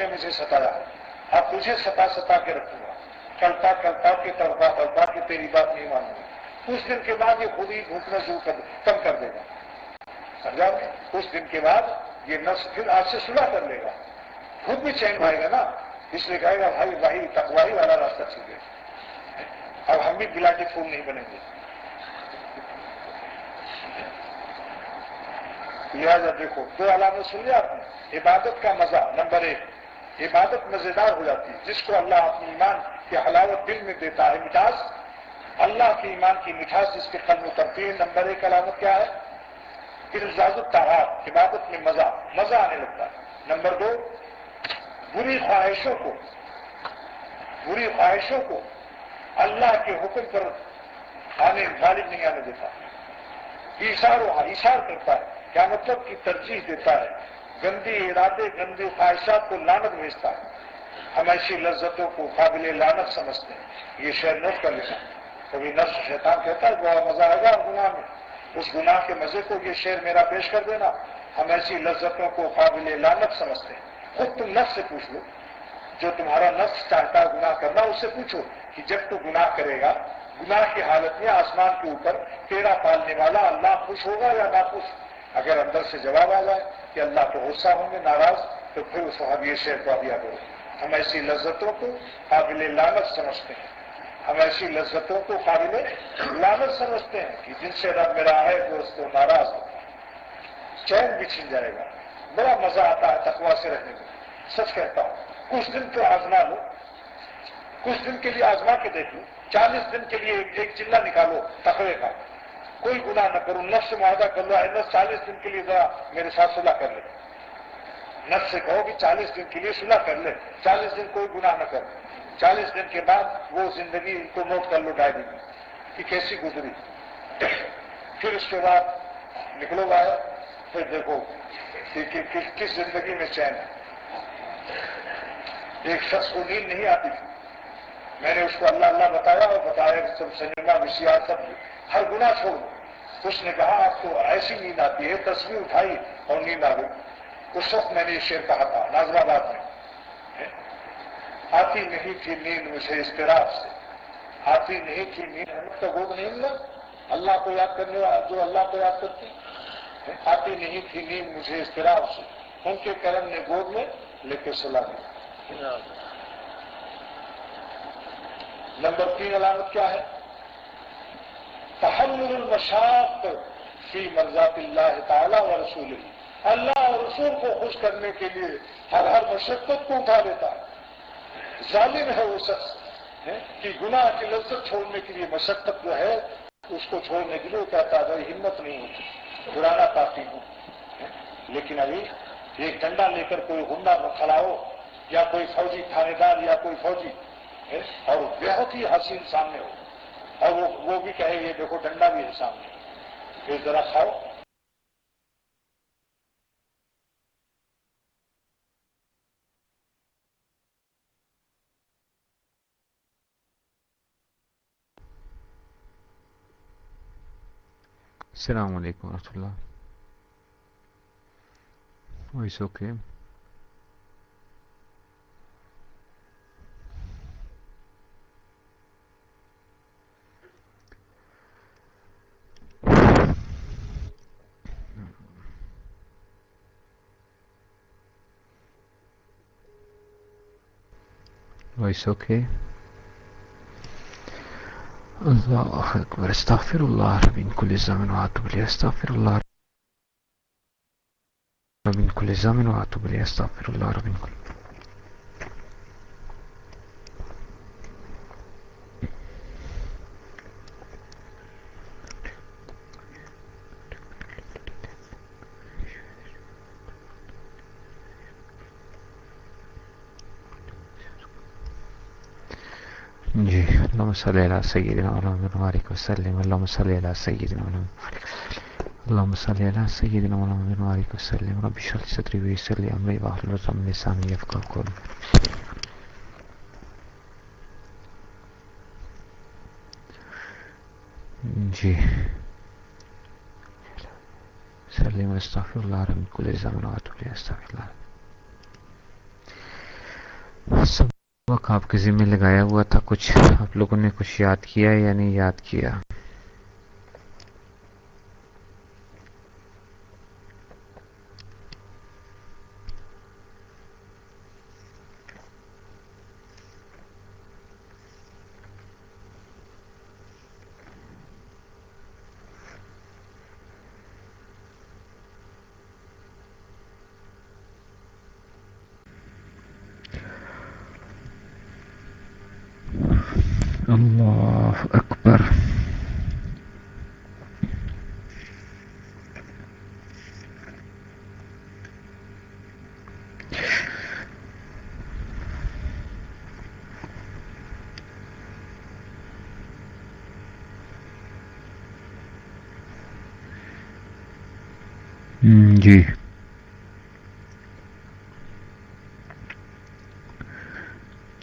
نے مجھے ستایا۔ اب تجھے ستا ستا کے رکھوں گا۔ کلتا کلتا کے تڑپا تڑپا کے تیری بات نہیں مانوں گا کچھ دن کے بعد یہ خود ہی بھوکنا شروع کر کم کر دے گا۔ سمجھا؟ کچھ دن کے بعد یہ نفس پھر آج سے سلا کر لے گا۔ خود بھی چین پائے گا نا۔ اس لیے کہے گا، بھائی بھائی تقواہی والا راستہ چلے اب ہم بھی گلاٹی پھول نہیں بنیں گے۔ لہٰذا دیکھو، دو علامت سن لیا آپ نے۔ عبادت کا مزہ، نمبر ایک۔ عبادت مزیدار ہو جاتی ہے۔ جس کو اللہ اپنی ایمان کی حلاوت دل میں دیتا ہے مٹاس اللہ کی ایمان کی مٹھاس جس کے قلم اترتی ہے نمبر ایک علامت کیا ہے؟ پھر اجازت عبادت میں مزہ مزہ آنے لگتا ہے۔ نمبر دو، بری خواہشوں کو، بری خواہشوں کو اللہ کے حکم پر آنے غالب نہیں آنے دیتا۔ اشار و اشار کرتا ہے۔ کیا مطلب؟ کی ترجیح دیتا ہے۔ گندی ارادے، گندی خواہشات کو لانت بھیجتا ہے۔ ہم ایسی لذتوں کو قابل لانت سمجھتے ہیں۔ یہ شہر نوٹ کر لینا کبھی نفس شیطان کہتا ہے بہت مزہ آئے گا گناہ میں۔ اس گناہ کے مزے کو یہ شعر میرا پیش کر دینا۔ ہم ایسی لذتوں کو قابل لانت سمجھتے ہیں۔ خود تم نفس سے پوچھ لو۔ جو تمہارا نفس چاہتا ہے گناہ کرنا اس سے پوچھو کہ جب تو گناہ کرے گا، گناہ کی حالت میں آسمان کے اوپر تیرا پالنے والا اللہ خوش ہوگا یا ناخوش؟ اگر اندر سے جواب آ جائے کہ اللہ کو غصہ ہوں گے، ناراض، تو پھر اس وقت یہ شعر کو دیا کرو۔ ہم ایسی لذتوں کو قابل لانت سمجھتے ہیں۔ ہم ایسی لذتوں کو قابل لانت سمجھتے ہیں کہ جن سے رب میرا ہے، دوست تو ناراض۔ ہو چین بھی چھن جائے گا۔ بڑا مزہ آتا ہے تقوا سے رہنے میں۔ سچ کہتا ہوں، کچھ دن تو آزما لو۔ کچھ دن کے لیے آزما کے دیکھ لو۔ چالیس دن کے لیے ایک چلا نکالو تقوی کا۔ کوئی گناہ نہ کرو نفس سے معاہدہ کر لو نفس چالیس دن کے لیے ذرا میرے ساتھ صلاح کر لے۔ نفس سے کہو کہ چالیس دن کے لیے صلاح کر لے۔ چالیس دن کوئی گناہ نہ کر۔ چالیس دن کے بعد وہ زندگی ان کو نوٹ کر لو ڈائری میں کہ کیسی گزری؟ پھر اس کے بعد نکلو باہر، پھر دیکھو کہ کس زندگی میں چین ہے۔ ایک شخص کو نیند نہیں آتی تھی۔ میں نے اس کو اللہ اللہ بتایا اور بتایا کہ سب سنیما وشیا سب ہر گنا چھوڑ اس نے کہا، آپ کو ایسی نیند آتی ہے، تصویر اٹھائی اور نیند آ گئی اس وقت میں نے یہ شعر کہا تھا نازر آباد میں۔ آتی نہیں تھی نیند مجھے استراف سے۔ آتی نہیں تھی نیند، ہم تو گود نہیں ملا اللہ کو یاد کرنے والا، جو اللہ کو یاد کرتی۔ آتی نہیں تھی نیند مجھے استراف سے۔ ان کے کرم نے گود میں لے کے سلا دیا۔ نمبر تین علامت کیا ہے؟ تحمل المشاق فی مرزات اللہ تعالیٰ و رسول اللہ اور رسول کو خوش کرنے کے لیے ہر ہر مشقت کو اٹھا لیتا ہے۔ ظالم ہے وہ شخص کہ گناہ کی لذت چھوڑنے کے لیے مشقت جو ہے، اس کو چھوڑنے کے لیے کہتا ہے ہمت نہیں ہوتی، پرانا کافی ہوں لیکن ابھی ایک ڈنڈا لے کر کوئی ہنڈا کھڑا یا کوئی فوجی تھانے دار یا کوئی فوجی اور بہت ہی حسین سامنے ہو۔ اور وہ وہ بھی کہے، یہ دیکھو ڈنڈا بھی ہے سامنے۔ پھر ذرا کھاؤ۔ السلام علیکم ورحمۃ اللہ۔ Voice okay. وائس اوکے اللہ اکبر استغفر اللہ رب کل زمن واتوب الیہ استغفر اللہ رب کل زمن واتوب الیہ استغفر اللہ رب کل جی اللهم صل على سيدنا محمد وبارك وسلم. اللهم صل على سيدنا محمد اللهم صل على سيدنا محمد وبارك وسلم. رب اشرح لي صدري ويسر لي امري واحلل عقدة من لساني يفقهوا قولي. جی. سلم استغفر الله رب كل زمن واتوب اليه استغفر الله سبق آپ کے ذمہ لگایا ہوا تھا، کچھ آپ لوگوں نے کچھ یاد کیا یا نہیں یاد کیا؟ اللہ اکبر جی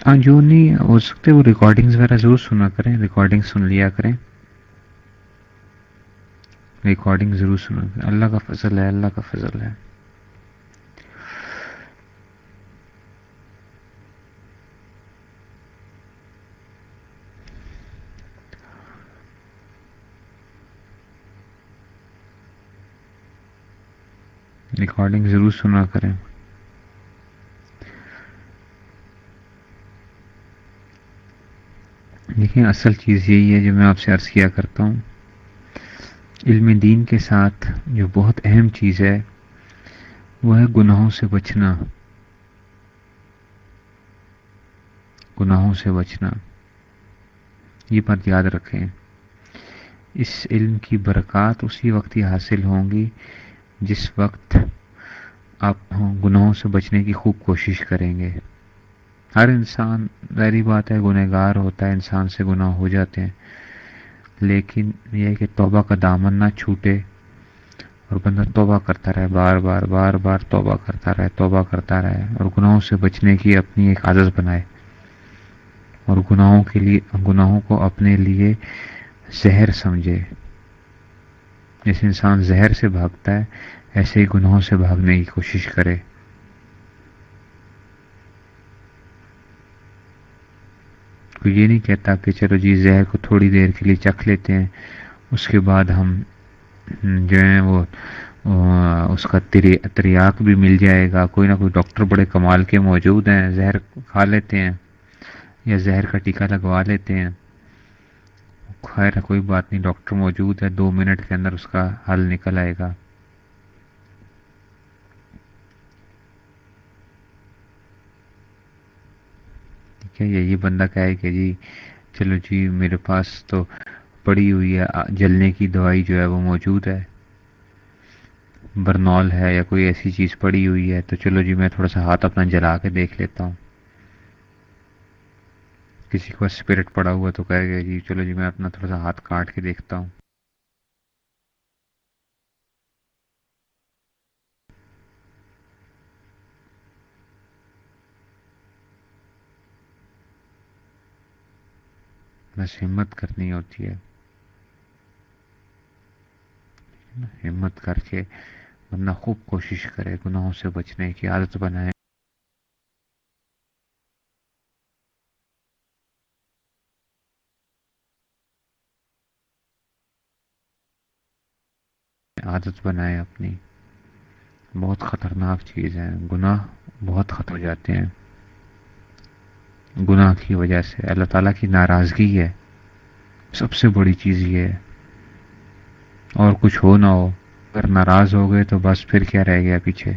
ہاں جو نہیں، ہو سکتے، وہ ریکارڈنگز وغیرہ ضرور سنا کریں ریکارڈنگ سن لیا کریں۔ ریکارڈنگ ضرور سنا کریں۔ اللہ کا فضل ہے، اللہ کا فضل ہے۔ ریکارڈنگ ضرور سنا کریں۔ دیکھیں، اصل چیز یہی ہے جو میں آپ سے عرض کیا کرتا ہوں۔ علم دین کے ساتھ جو بہت اہم چیز ہے، وہ ہے گناہوں سے بچنا۔ گناہوں سے بچنا۔ یہ بات یاد رکھیں۔ اس علم کی برکات اسی وقت ہی حاصل ہوں گی جس وقت آپ گناہوں سے بچنے کی خوب کوشش کریں گے۔ ہر انسان ظاہری بات ہے گنہ گار ہوتا ہے، انسان سے گناہ ہو جاتے ہیں۔ لیکن یہ کہ توبہ کا دامن نہ چھوٹے اور بندہ توبہ کرتا رہے، بار بار بار بار توبہ کرتا رہے، توبہ کرتا رہے اور گناہوں سے بچنے کی اپنی ایک عادت بنائے۔ اور گناہوں کے لیے، گناہوں کو اپنے لیے زہر سمجھے۔ جیسے انسان زہر سے بھاگتا ہے، ایسے ہی گناہوں سے بھاگنے کی کوشش کرے۔ کوئی یہ نہیں کہتا کہ چلو جی زہر کو تھوڑی دیر کے لیے چکھ لیتے ہیں، اس کے بعد ہم جو ہیں وہ اس کا تریاک بھی مل جائے گا۔ کوئی نہ کوئی ڈاکٹر بڑے کمال کے موجود ہیں، زہر کھا لیتے ہیں یا زہر کا ٹیکہ لگوا لیتے ہیں۔ خیر، کوئی بات نہیں، ڈاکٹر موجود ہے، دو منٹ کے اندر اس کا حل نکل آئے گا۔ یہ بندہ کہے کہ جی چلو جی میرے پاس تو پڑی ہوئی ہے، جلنے کی دوائی جو ہے وہ موجود ہے، برنول ہے یا کوئی ایسی چیز پڑی ہوئی ہے، تو چلو جی میں تھوڑا سا ہاتھ اپنا جلا کے دیکھ لیتا ہوں۔ کسی کو اسپرٹ پڑا ہوا تو کہے گا جی چلو جی میں اپنا تھوڑا سا ہاتھ کاٹ کے دیکھتا ہوں۔ بس ہمت کرنی ہوتی ہے۔ ہمت کر کے بندہ خوب کوشش کرے، گناہوں سے بچنے کی عادت بنائے۔ عادت بنائے اپنی۔ بہت خطرناک چیز ہے گناہ بہت ختم ہو جاتے ہیں۔ گناہ کی وجہ سے۔ اللہ تعالیٰ کی ناراضگی ہے۔ سب سے بڑی چیز یہ ہے۔ اور کچھ ہو نہ ہو۔ اگر ناراض ہو گئے تو بس پھر کیا رہ گیا پیچھے؟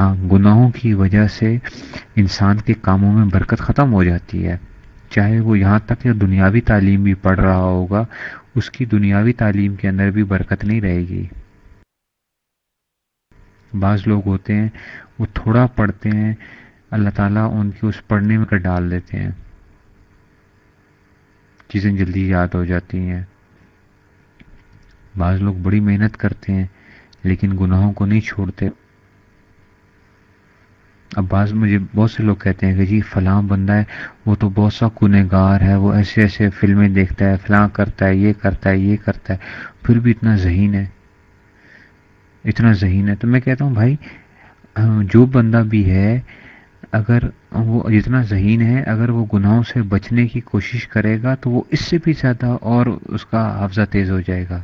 ہاں گناہوں کی وجہ سے انسان کے کاموں میں برکت ختم ہو جاتی ہے۔ چاہے وہ یہاں تک کہ دنیاوی تعلیم بھی پڑھ رہا ہوگا، اس کی دنیاوی تعلیم کے اندر بھی برکت نہیں رہے گی۔ بعض لوگ ہوتے ہیں، وہ تھوڑا پڑھتے ہیں، اللہ تعالیٰ ان کی اس پڑھنے میں کر ڈال دیتے ہیں۔ چیزیں جلدی یاد ہو جاتی ہیں۔ بعض لوگ بڑی محنت کرتے ہیں، لیکن گناہوں کو نہیں چھوڑتے۔ اب بعض مجھے بہت سے لوگ کہتے ہیں کہ جی فلاں بندہ ہے، وہ تو بہت سا کنے گار ہے، وہ ایسے ایسے فلمیں دیکھتا ہے، فلاں کرتا ہے، یہ کرتا ہے، یہ کرتا ہے، پھر بھی اتنا ذہین ہے۔ اتنا ذہین ہے۔ تو میں کہتا ہوں بھائی جو بندہ بھی ہے، اگر وہ جتنا ذہین ہے، اگر وہ گناہوں سے بچنے کی کوشش کرے گا، تو وہ اس سے بھی زیادہ اور اس کا حافظہ تیز ہو جائے گا۔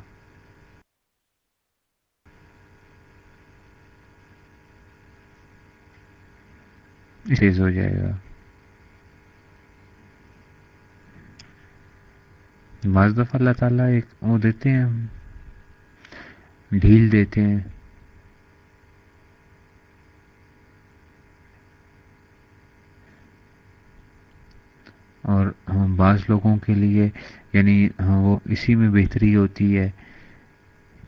تیز ہو جائے گا۔ بعض دفعہ اللہ تعالیٰ ایک وہ دیتے ہیں۔ ڈھیل دیتے ہیں۔ اور ہاں، بعض لوگوں کے لیے یعنی ہاں، وہ اسی میں بہتری ہوتی ہے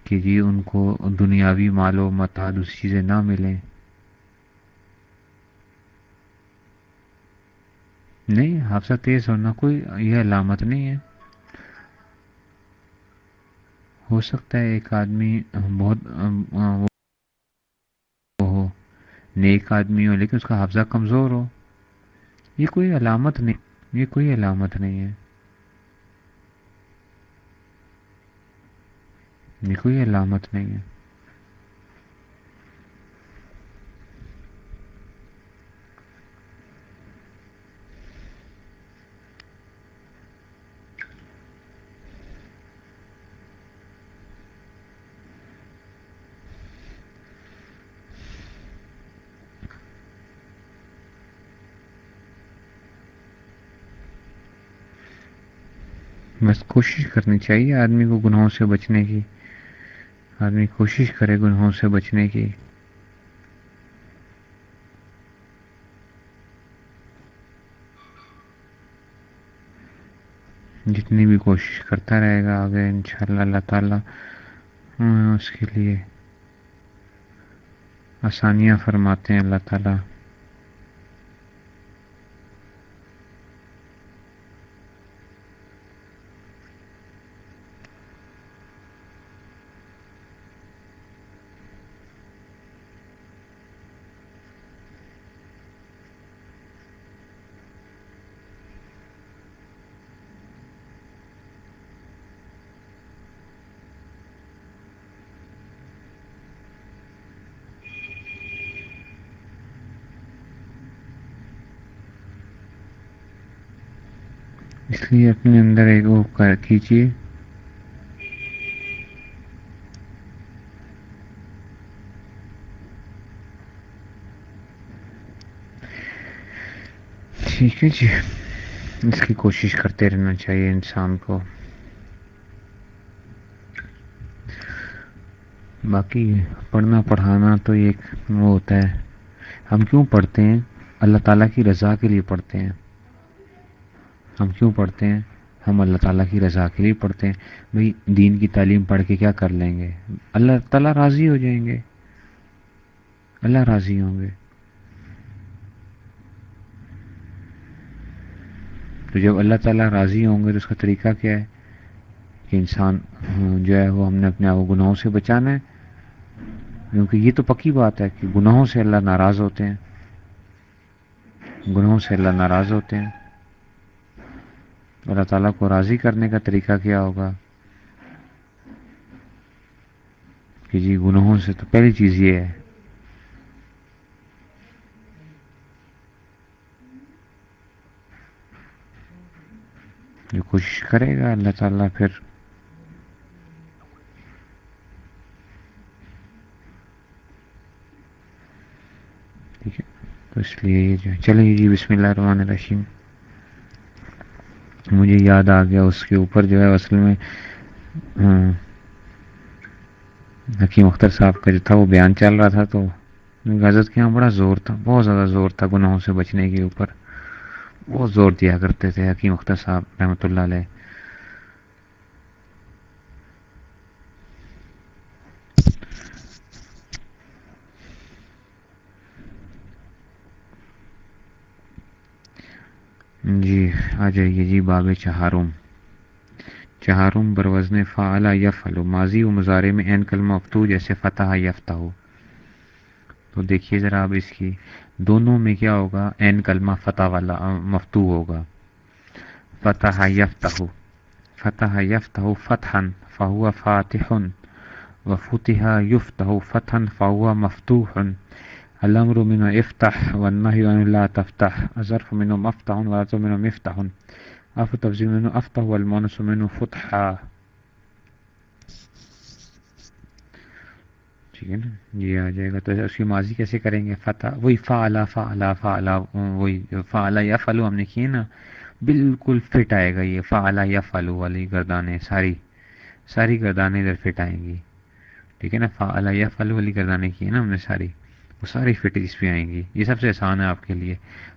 کہ جی ان کو دنیاوی مال و متا دوسری چیزیں نہ ملیں۔ نہیں، حادثہ تیز ہونا کوئی، یہ علامت نہیں ہے۔ ہو سکتا ہے ایک آدمی بہت ہو، نیک آدمی ہو، لیکن اس کا حافظہ کمزور ہو۔ یہ کوئی علامت نہیں، یہ کوئی علامت نہیں ہے۔ یہ کوئی علامت نہیں ہے بس کوشش کرنی چاہیے آدمی کو گناہوں سے بچنے کی۔ آدمی کوشش کرے گناہوں سے بچنے کی۔ جتنی بھی کوشش کرتا رہے گا آگے انشاءاللہ اللہ تعالیٰ اس کے لیے آسانیاں فرماتے ہیں اللہ تعالیٰ۔ اس لیے اپنے اندر ایک وہ کیجیے ٹھیک ہے جی۔ اس کی کوشش کرتے رہنا چاہیے انسان کو۔ باقی پڑھنا پڑھانا تو ایک وہ ہوتا ہے۔ ہم کیوں پڑھتے ہیں؟ اللہ تعالیٰ کی رضا کے لیے پڑھتے ہیں۔ ہم کیوں پڑھتے ہیں؟ ہم اللہ تعالیٰ کی رضا کے لیے پڑھتے ہیں۔ بھئی دین کی تعلیم پڑھ کے کیا کر لیں گے؟ اللہ تعالیٰ راضی ہو جائیں گے۔ اللہ راضی ہوں گے۔ تو جب اللہ تعالیٰ راضی ہوں گے تو اس کا طریقہ کیا ہے؟ کہ انسان ہاں، جو ہے، وہ ہم نے اپنے آپ کو گناہوں سے بچانا ہے۔ کیونکہ یہ تو پکی بات ہے کہ گناہوں سے اللہ ناراض ہوتے ہیں۔ گناہوں سے اللہ ناراض ہوتے ہیں۔ اللہ تعالیٰ کو راضی کرنے کا طریقہ کیا ہوگا؟ کہ جی گناہوں سے تو پہلی چیز یہ ہے۔ جو کوشش کرے گا اللہ تعالیٰ پھر ٹھیک ہے؟ تو اس لیے یہ جو چلیں جی بسم اللہ الرحمن الرحیم۔ مجھے یاد آ گیا اس کے اوپر جو ہے اصل میں ہاں، حکیم اختر صاحب کا جو تھا وہ بیان چل رہا تھا تو حضرت کے یہاں بڑا زور تھا، بہت زیادہ زور تھا گناہوں سے بچنے کے اوپر۔ بہت زور دیا کرتے تھے حکیم اختر صاحب رحمۃ اللہ علیہ۔ جی آ جائیے جی باب چہارم۔ چہارم بروزن فعلا یفعل، ماضی و مظاہرے میں این کلمہ مفتو جیسے فتح یفتہ ہو تو دیکھیے ذرا اب اس کی، دونوں میں کیا ہوگا؟ این کلمہ فتح والا مفتو ہوگا۔ فتح یفتہ فتح یفتہ فتحا، فہو فاتح وفتح يفتح فتحا فهو مفتوح الأمر منه افتح والنهي عن لا تفتح، الظرف منه مفتح والعطف منه مفتح. أف تفضيل منه أفتح والمونس منه فتحا ٹھیک ہے نا؟ یہ آ جائے گا تو اس کی ماضی کیسے کریں گے؟ فتح، وہی فعلا فعلا فعلا، وہی فعلا یا فلو ہم نے کیے نا؟ بالکل فٹ آئے گا یہ، فعلا یا فلو والی گردانیں، ساری ساری گردانیں ادھر فٹ آئیں گی۔ ٹھیک ہے نا؟ فعلا یا فلو والی گردانیں کی نا ہم نے ساری۔ وہ ساری فٹ اس پہ آئیں گی۔ یہ سب سے آسان ہے آپ کے لیے۔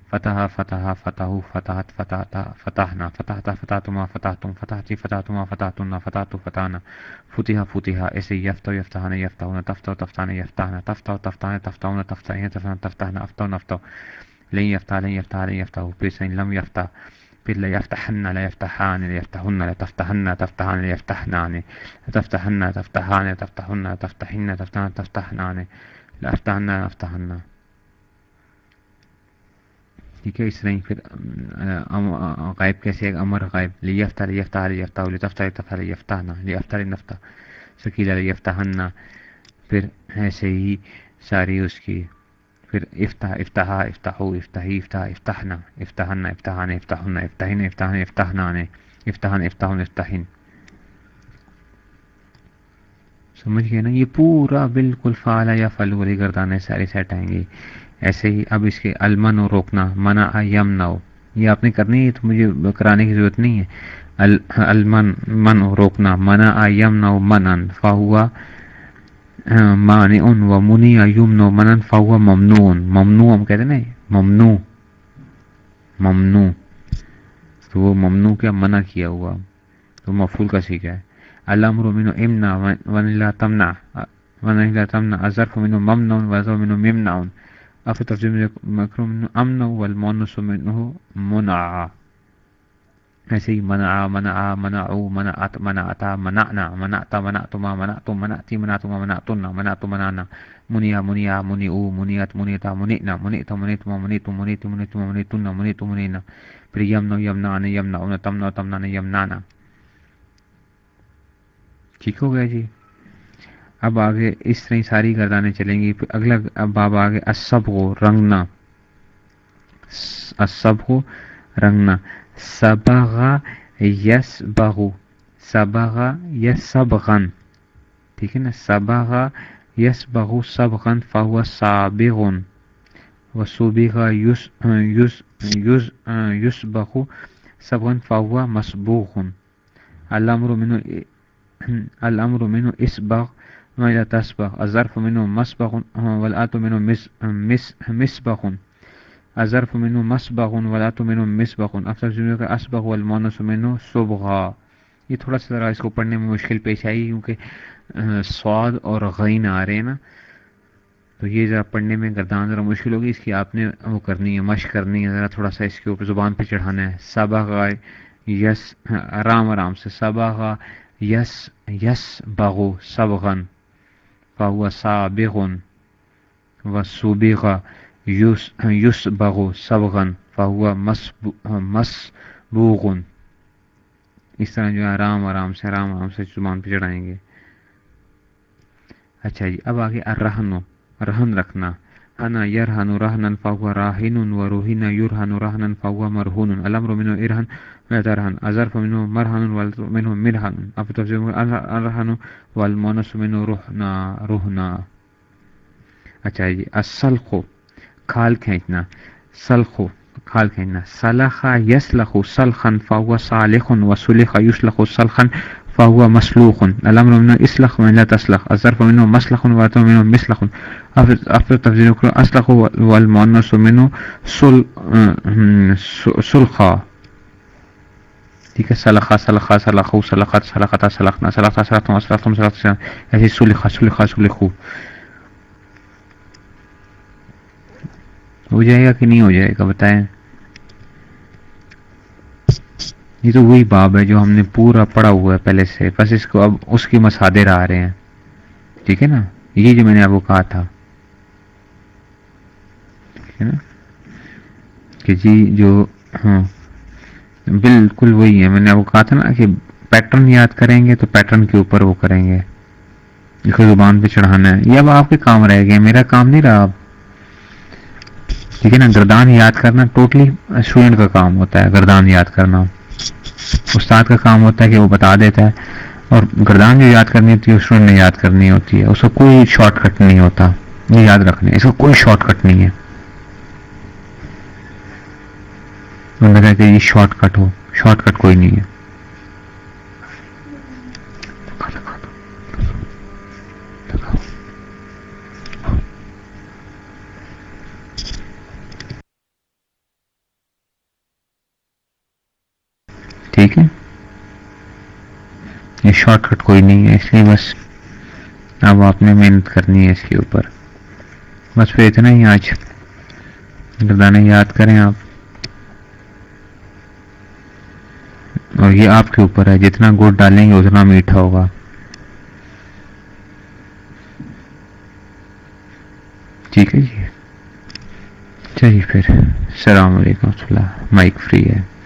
فتح فتح فتح، فتحت فتح فتح نہ فتح فتح تما فتح تم فتح تی فتح تما فتح تم نہ فتح تو فتح نہ فتح فتح ایسے یفتہ یفتہ نہ یفتہ نہ تفتہ تفتہ نہ یفتہ نہ تفتہ تفتہ نہ تفتہ نہ تفتہ نہ تفتہ تفتہ نہ افتہ نہ افتہ لن یفتہ لن یفتہ لن یفتہ پھر سے لم یفتہ پھر لا يفتحن لا يفتحان لا يفتحن لا تفتحن تفتحان، لا يفتحنان تفتحن تفتحان تفتحن تفتحن تفتحن تفتحنان. لا افتحن افتحن ٹھیک ہے، اس طرح پھر غائب کیسے امر غائب لی یفتہ لی یفتہ لی یفتہ لی تفتہ لی تفتہ لی یفتہ نا لی یفتہ لی نفتہ سکیلہ لی یفتہ ہننا پھر ایسے ہی ساری اس کی، پھر افتح، افتحا، افتحو، افتحی افتح افتحنا افتحنا افتحان افتحنا افتحین افتحان افتحنان افتحان افتحن افتحین. سمجھ گئے نا؟ یہ پورا بالکل فعال یا فل والی گردانے ساری سیٹ آئیں گی۔ ایسے ہی اب اس کے المن و روکنا، منع یم نہ ہو یہ آپ نے کرنی ہے تو مجھے کرانے کی ضرورت نہیں ہے۔ المن من روکنا، منع یم نہ منن، فہوا مان ان و منی یم نو منن، فہوا ممنون۔ ممنوع ہم کہتے ہیں نا، ممنوع۔ ممنوع۔ تو وہ ممنوع کیا، منع کیا ہوا۔ تو مفول کا سیکھا ہے۔ الامر منو امنا ون اللہ تمنا ون اللہ تمنا ازرف منو ممنون وزر منو ممنعون افی ترجمہ مکروم منو امن والمونس منو منع. ایسے ہی منع منع منعو منعت منعتا منعنا. منعتا منعتما، منعتم منعتی منعتما، منعتنا. منعت، منعنا. منیا منیا منعو منیت منیتا منعنا منعتا منعتما منعتم منعت منعتما منعتنا منعت منعنا پھر یمنو یمنعن یمنعون تمنو تمنعن یمنعنا ٹھیک ہو گیا جی۔ اب آگے اس طرح ساری گردانیں چلیں گی۔ پھر اگلا اب باب آگے۔ اسب کو رنگنا۔ اسب کو رنگنا۔ سبغا یس بغو سبغا یس سبغن ٹھیک ہے نا؟ سبغا یس بغو سبغن فہو سابغن۔ و صوبغا یس یس یس یس بغو سبغن فہو مسبوغن۔ الامر منو الامر منو اسبغ ولا تسبغ الظرف منو مسبغ والآت منو مس مس، مسبغ. الظرف منو مسبغ والآت منو مسبغ. افضل جملے کا اسبغ والمونس منو صبغا یہ تھوڑا سا ذرا اس کو پڑھنے میں مشکل پیش آئی کیونکہ سواد اور غین آ رہے ہیں نا۔ تو یہ ذرا پڑھنے میں گردان ذرا مشکل ہوگی، اس کی آپ نے وہ کرنی ہے، مشق کرنی ہے، ذرا تھوڑا سا اس کے اوپر زبان پہ چڑھانا ہے۔ سبغ، یس آرام آرام سے۔ سبغ یس یس بغو سبغن، فهو سابغ وسبغ یس یس بغو سبغن، فهو مسبوغ اس طرح جو آرام آرام سے آرام آرام سے زبان پہ چڑھائیں گے۔ اچھا جی اب آگے الرہن رہن رکھنا۔ انا يرهن رهنا فهو راهن وروهن يرهن رهنا فهو مرهون الامر منه ارهن ويترهن الظرف منه مرهن ومنه مرهن افي تفسير الرهن والمونس منه رهنا رهنا اچھا جی السلخ کھال کھینچنا سلخ کھال کھینچنا سلخ يسلخ سلخا فهو صالح وسلخ يسلخ سلخا فهو مسلوخ الامر منه اسلخ ولا تسلخ الظرف منه مسلخ والمونس منه مسلخ افضل تفضیل کرو اسلخ والمؤنث منه سل سلخا ٹھیک ہے سلخا سلخا سلخو سلخت سلختا سلخنا سلختا سلختم سلختم سلخت ایسے سلخا سلخا سلخو ہو جائے گا کہ نہیں ہو جائے گا بتائیں یہ تو وہی باب ہے جو ہم نے پورا پڑھا ہوا ہے پہلے سے۔ بس اس کو اب اس کی مسادر آ رہے ہیں۔ ٹھیک ہے نا؟ یہ جو میں نے آپ کو کہا تھا۔ نا؟ کہ جی جو ہاں بالکل وہی ہے۔ میں نے آپ کو کہا تھا نا کہ پیٹرن یاد کریں گے تو پیٹرن کے اوپر وہ کریں گے۔ کو زبان پہ چڑھانا ہے۔ یہ اب آپ کے کام رہ گئے، میرا کام نہیں رہا اب۔ ٹھیک ہے نا؟ گردان یاد کرنا ٹوٹلی اسٹوڈنٹ کا کام ہوتا ہے، گردان یاد کرنا۔ استاد کا کام ہوتا ہے کہ وہ بتا دیتا ہے اور گردان جو یاد کرنی ہوتی ہے، اس نے یاد کرنی ہوتی ہے۔ اس کو کوئی شارٹ کٹ نہیں ہوتا۔ یہ یاد رکھنے اس کو کوئی شارٹ کٹ نہیں ہے۔ انہوں نے کہا کہ یہ شارٹ کٹ ہو۔ شارٹ کٹ کوئی نہیں ہے۔ ٹھیک ہے؟ یہ شارٹ کٹ کوئی نہیں ہے، اس لیے بس اب آپ نے محنت کرنی ہے اس کے اوپر۔ بس پھر اتنا ہی آج۔ گردانے یاد کریں آپ۔ اور یہ آپ کے اوپر ہے، جتنا گڑ ڈالیں گے اتنا میٹھا ہوگا۔ ٹھیک ہے جی۔ چلیے پھر، السلام علیکم و اللہ۔ مائک فری ہے۔